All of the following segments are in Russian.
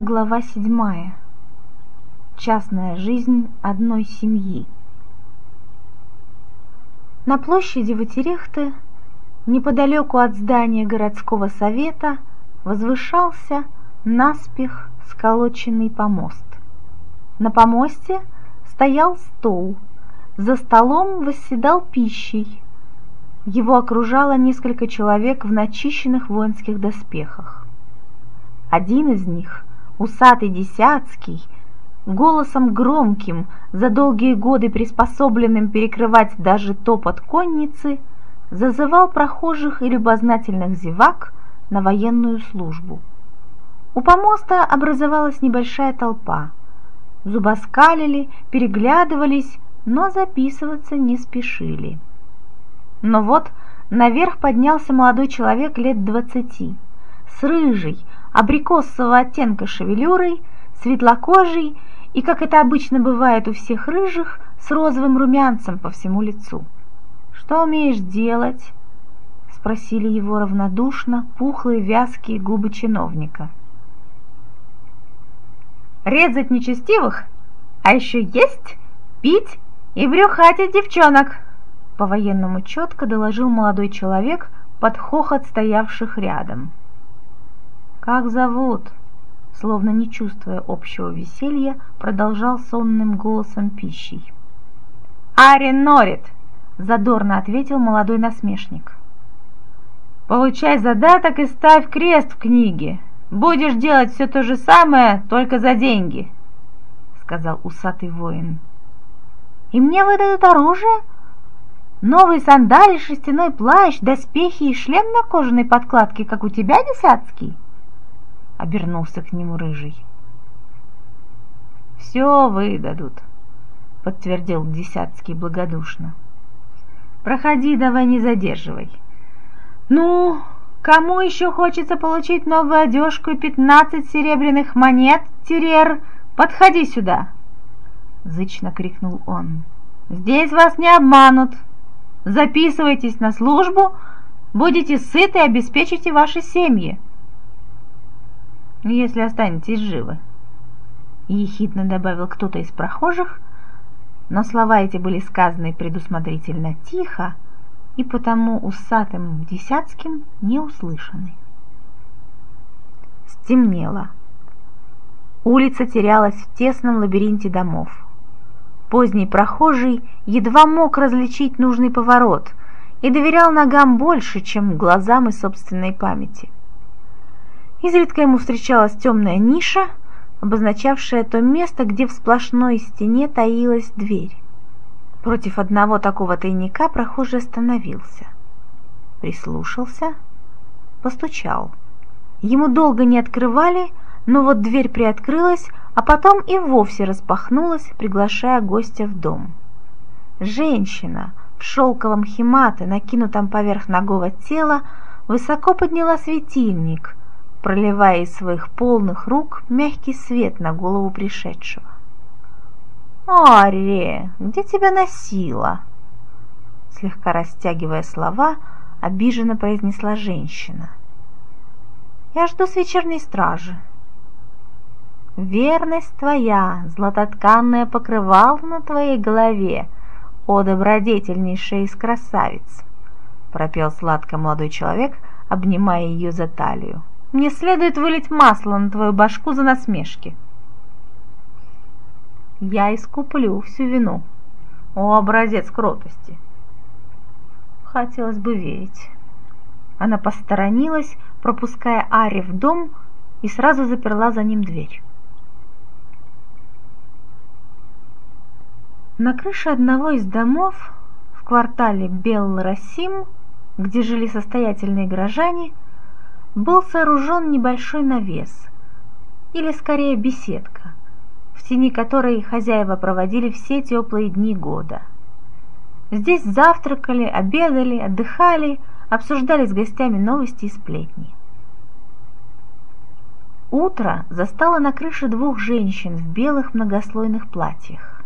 Глава седьмая. Частная жизнь одной семьи. На площади Ватерехты, неподалеку от здания городского совета, возвышался наспех сколоченный помост. На помосте стоял стол, за столом восседал пищей. Его окружало несколько человек в начищенных воинских доспехах. Один из них – усатый Десяцкий, голосом громким, за долгие годы приспособленным перекрывать даже топот конницы, зазывал прохожих и любознательных зевак на военную службу. У помоста образовалась небольшая толпа. Зубоскалили, переглядывались, но записываться не спешили. Но вот наверх поднялся молодой человек лет двадцати, с рыжей, абрикосового оттенка шевелюрой, светлокожий и, как это обычно бывает у всех рыжих, с розовым румянцем по всему лицу. «Что умеешь делать?» — спросили его равнодушно пухлые вязкие губы чиновника. «Резать нечестивых, а еще есть, пить и брюхатить девчонок!» По-военному четко доложил молодой человек под хохот стоявших рядом. «Как зовут?» Словно не чувствуя общего веселья, продолжал сонным голосом пищей. «Арин Норит!» — задорно ответил молодой насмешник. «Получай задаток и ставь крест в книге. Будешь делать все то же самое, только за деньги», — сказал усатый воин. «И мне выдадут оружие?» Новые сандали, шерстяной плащ, доспехи и шлем на кожаной подкладке, как у тебя, Десяцкий?» Обернулся к нему рыжий. «Все выдадут», — подтвердил Десятский благодушно. «Проходи, давай не задерживай». «Ну, кому еще хочется получить новую одежку и пятнадцать серебряных монет, Терер, подходи сюда!» Зычно крикнул он. «Здесь вас не обманут. Записывайтесь на службу, будете сыты и обеспечите ваши семьи если останетесь живы. Ехидно добавил кто-то из прохожих, но слова эти были сказаны предусмотрительно тихо и потому усатым десятским не услышаны. Стемнело. Улица терялась в тесном лабиринте домов. Поздний прохожий едва мог различить нужный поворот и доверял ногам больше, чем глазам и собственной памяти. Изредка ему встречалась темная ниша, обозначавшая то место, где в сплошной стене таилась дверь. Против одного такого тайника прохожий остановился. Прислушался, постучал. Ему долго не открывали, но вот дверь приоткрылась, а потом и вовсе распахнулась, приглашая гостя в дом. Женщина в шелковом химате, накинутом поверх ногого тела, высоко подняла светильник, проливая из своих полных рук мягкий свет на голову пришедшего. «Ари, где тебя носила?» Слегка растягивая слова, обиженно произнесла женщина. «Я жду с вечерней стражи». «Верность твоя, златотканное покрывало на твоей голове, о добродетельнейшая из красавиц!» пропел сладко молодой человек, обнимая ее за талию. Мне следует вылить масло на твою башку за насмешки. Я искуплю всю вину. О, образец кротости! Хотелось бы верить. Она посторонилась, пропуская Ари в дом, и сразу заперла за ним дверь. На крыше одного из домов в квартале Бел-Расим, где жили состоятельные горожане, был сооружен небольшой навес, или скорее беседка, в тени которой хозяева проводили все теплые дни года. Здесь завтракали, обедали, отдыхали, обсуждали с гостями новости и сплетни. Утро застало на крыше двух женщин в белых многослойных платьях.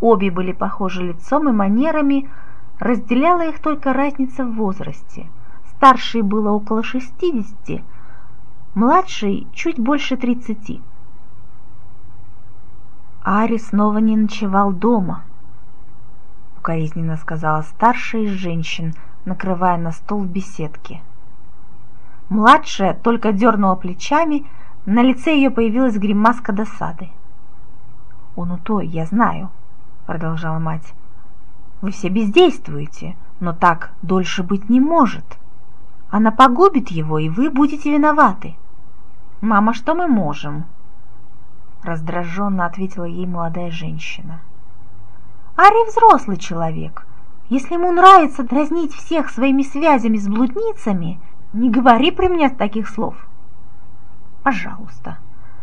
Обе были похожи лицом и манерами, разделяла их только разница в возрасте – Старшей было около шестидесяти, младшей чуть больше тридцати. Ари снова не ночевал дома, укоризненно сказала старшая из женщин, накрывая на стол в беседке. Младшая только дернула плечами, на лице ее появилась гримаска досады. «Он у той, я знаю», — продолжала мать. «Вы все бездействуете, но так дольше быть не может. Она погубит его, и вы будете виноваты». «Мама, что мы можем?» Раздраженно ответила ей молодая женщина. «Ари взрослый человек. Если ему нравится дразнить всех своими связями с блудницами, не говори при мне таких слов». «Пожалуйста».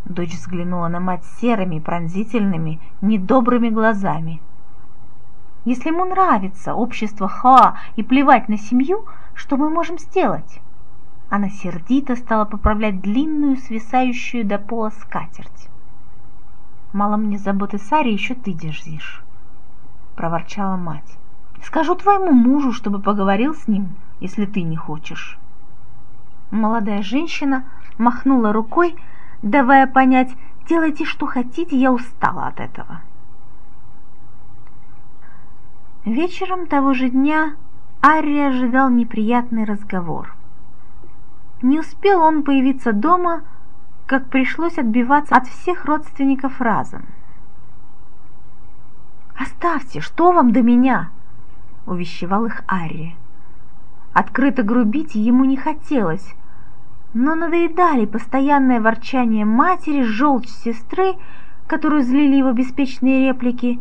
Дочь взглянула на мать серыми, пронзительными, недобрыми глазами. «Если ему нравится общество Ха и плевать на семью, что мы можем сделать?» Она сердито стала поправлять длинную, свисающую до пола скатерть. «Мало мне заботы Саре, еще ты дерзишь», — проворчала мать. «Скажу твоему мужу, чтобы поговорил с ним, если ты не хочешь». Молодая женщина махнула рукой, давая понять, делайте, что хотите, я устала от этого. Вечером того же дня Арри ожидал неприятный разговор. Не успел он появиться дома, как пришлось отбиваться от всех родственников разом. «Оставьте, что вам до меня?» — увещевал их Арри. Открыто грубить ему не хотелось, но надоедали постоянное ворчание матери, желчь сестры, которую злили его беспечные реплики,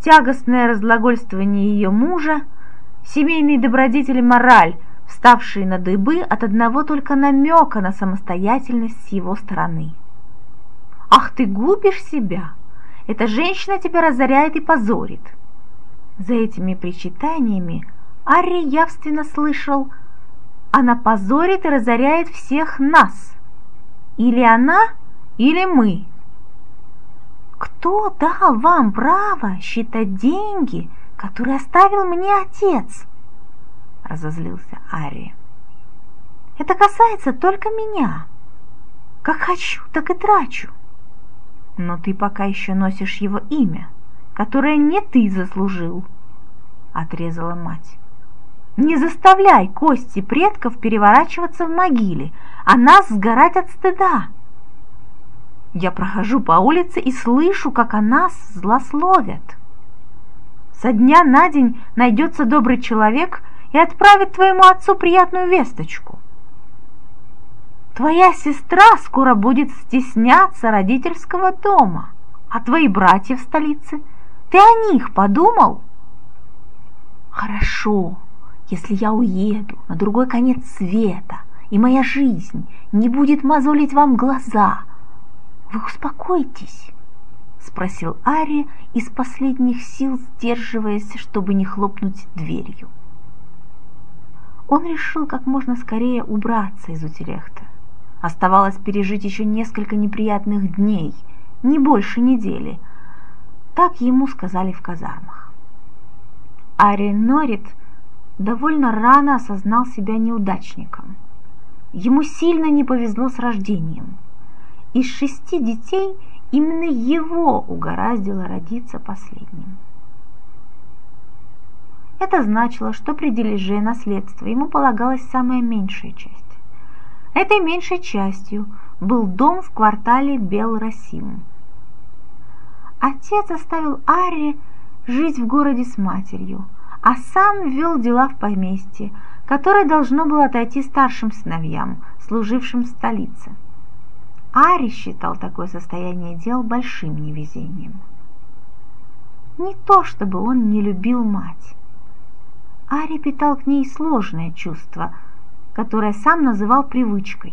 тягостное разглагольствование ее мужа, семейные добродетели мораль, вставшие на дыбы от одного только намека на самостоятельность с его стороны. «Ах, ты губишь себя! Эта женщина тебя разоряет и позорит!» За этими причитаниями Арри явственно слышал «Она позорит и разоряет всех нас! Или она, или мы!» «Кто дал вам право считать деньги, которые оставил мне отец?» — разозлился Ари. «Это касается только меня. Как хочу, так и трачу. Но ты пока еще носишь его имя, которое не ты заслужил», — отрезала мать. «Не заставляй кости предков переворачиваться в могиле, а нас сгорать от стыда». Я прохожу по улице и слышу, как о нас злословят. Со дня на день найдется добрый человек — и отправит твоему отцу приятную весточку. Твоя сестра скоро будет стесняться родительского дома, а твои братья в столице, ты о них подумал? Хорошо, если я уеду на другой конец света, и моя жизнь не будет мозолить вам глаза, вы успокойтесь, спросил Ари из последних сил, сдерживаясь, чтобы не хлопнуть дверью он решил как можно скорее убраться из Утерехта. Оставалось пережить еще несколько неприятных дней, не больше недели. Так ему сказали в казармах. Ари Норит довольно рано осознал себя неудачником. Ему сильно не повезло с рождением. Из шести детей именно его угораздило родиться последним. Это значило, что при дележе наследства ему полагалась самая меньшая часть. Этой меньшей частью был дом в квартале Бел-Расим. Отец оставил Арри жить в городе с матерью, а сам вел дела в поместье, которое должно было отойти старшим сыновьям, служившим в столице. Ари считал такое состояние дел большим невезением. Не то чтобы он не любил мать. Ари питал к ней сложное чувство, которое сам называл привычкой.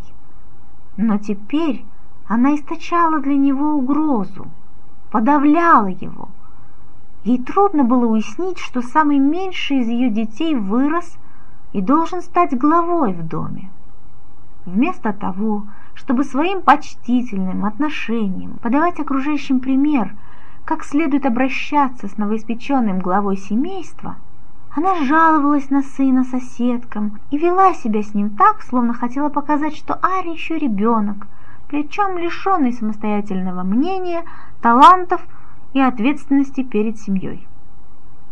Но теперь она источала для него угрозу, подавляла его. Ей трудно было уяснить, что самый меньший из ее детей вырос и должен стать главой в доме. Вместо того, чтобы своим почтительным отношением подавать окружающим пример, как следует обращаться с новоиспеченным главой семейства – она жаловалась на сына соседкам и вела себя с ним так, словно хотела показать, что Ари еще ребенок, причем лишенный самостоятельного мнения, талантов и ответственности перед семьей.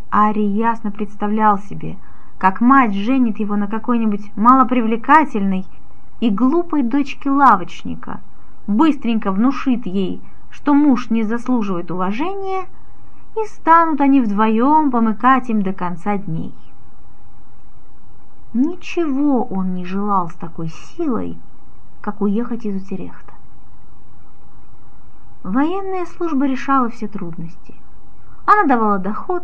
Ари ясно представлял себе, как мать женит его на какой-нибудь малопривлекательной и глупой дочке лавочника, быстренько внушит ей, что муж не заслуживает уважения, и станут они вдвоем помыкать им до конца дней. Ничего он не желал с такой силой, как уехать из Утерехта. Военная служба решала все трудности. Она давала доход,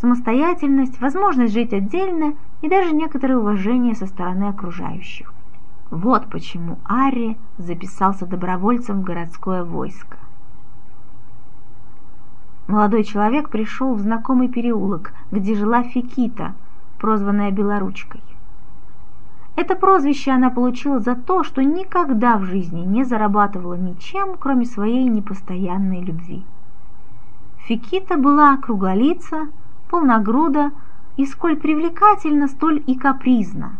самостоятельность, возможность жить отдельно и даже некоторое уважение со стороны окружающих. Вот почему Ари записался добровольцем в городское войско. Молодой человек пришел в знакомый переулок, где жила Фикита, прозванная Белоручкой. Это прозвище она получила за то, что никогда в жизни не зарабатывала ничем, кроме своей непостоянной любви. Фикита была круглолица, полногруда и сколь привлекательна, столь и капризна.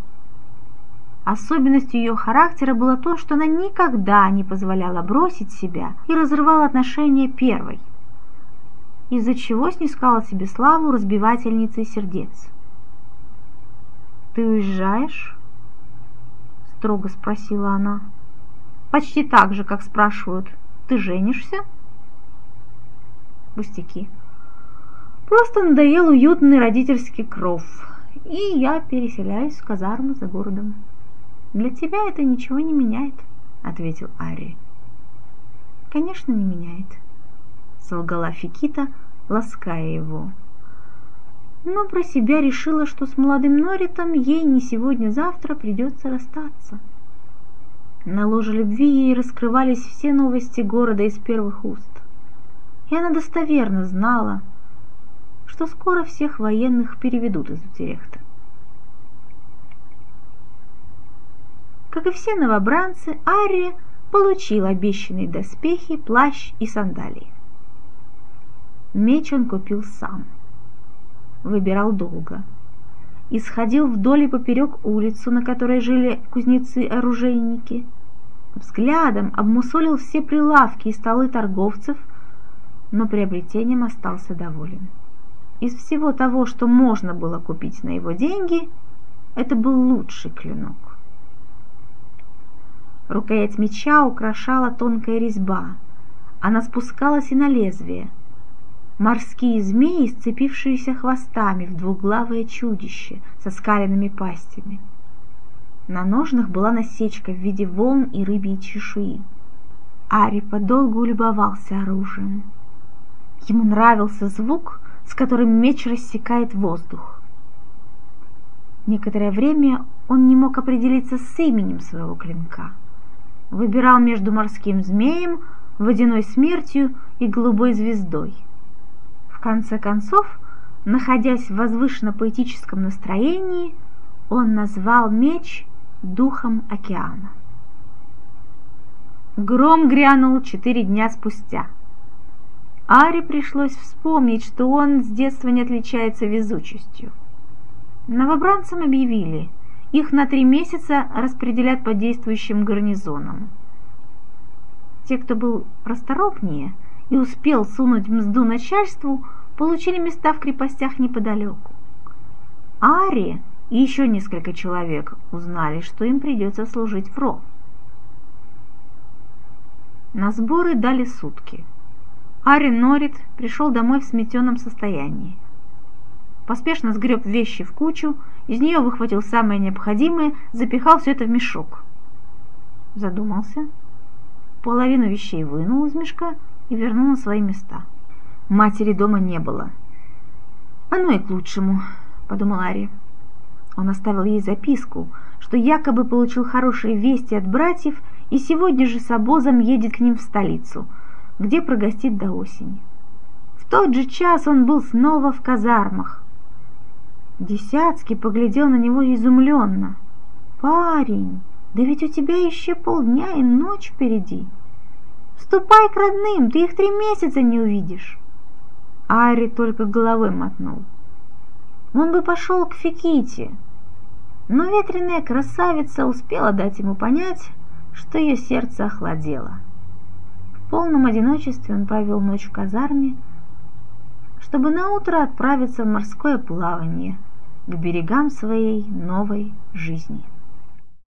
Особенностью ее характера было то, что она никогда не позволяла бросить себя и разрывала отношения первой, из-за чего снискала себе славу разбивательницы сердец. «Ты уезжаешь?» строго спросила она. Почти так же, как спрашивают, ты женишься? Пустяки. Просто надоел уютный родительский кров, и я переселяюсь в казарму за городом. Для тебя это ничего не меняет, ответил Ари. Конечно, не меняет, солгала Фикита, лаская его но про себя решила, что с молодым Норитом ей не сегодня-завтра придется расстаться. На ложе любви ей раскрывались все новости города из первых уст. И она достоверно знала, что скоро всех военных переведут из Утерехта. Как и все новобранцы, Ария получил обещанные доспехи, плащ и сандалии. Меч он купил сам – выбирал долго. Исходил вдоль и поперек улицу, на которой жили кузнецы-оружейники. Взглядом обмусолил все прилавки и столы торговцев, но приобретением остался доволен. Из всего того, что можно было купить на его деньги, это был лучший клинок. Рукоять меча украшала тонкая резьба. Она спускалась и на лезвие – морские змеи, сцепившиеся хвостами в двуглавое чудище со скаленными пастями. На ножнах была насечка в виде волн и рыбьей чешуи. Ари подолгу любовался оружием. Ему нравился звук, с которым меч рассекает воздух. Некоторое время он не мог определиться с именем своего клинка. Выбирал между морским змеем, водяной смертью и голубой звездой – в конце концов, находясь в возвышенно-поэтическом настроении, он назвал меч духом океана. Гром грянул четыре дня спустя. Аре пришлось вспомнить, что он с детства не отличается везучестью. Новобранцам объявили, их на три месяца распределят по действующим гарнизонам. Те, кто был расторопнее – и успел сунуть мзду начальству, получили места в крепостях неподалеку. Ари и еще несколько человек узнали, что им придется служить в Ро. На сборы дали сутки. Ари Норит пришел домой в сметенном состоянии. Поспешно сгреб вещи в кучу, из нее выхватил самое необходимое, запихал все это в мешок. Задумался, половину вещей вынул из мешка, и вернул на свои места. Матери дома не было. «Оно и к лучшему», — подумал Ари. Он оставил ей записку, что якобы получил хорошие вести от братьев и сегодня же с обозом едет к ним в столицу, где прогостит до осени. В тот же час он был снова в казармах. Десяцкий поглядел на него изумленно. «Парень, да ведь у тебя еще полдня и ночь впереди!» Ступай к родным, ты их три месяца не увидишь. Ари только головой мотнул. Он бы пошел к Фиките, но ветреная красавица успела дать ему понять, что ее сердце охладело. В полном одиночестве он провел ночь в казарме, чтобы наутро отправиться в морское плавание к берегам своей новой жизни.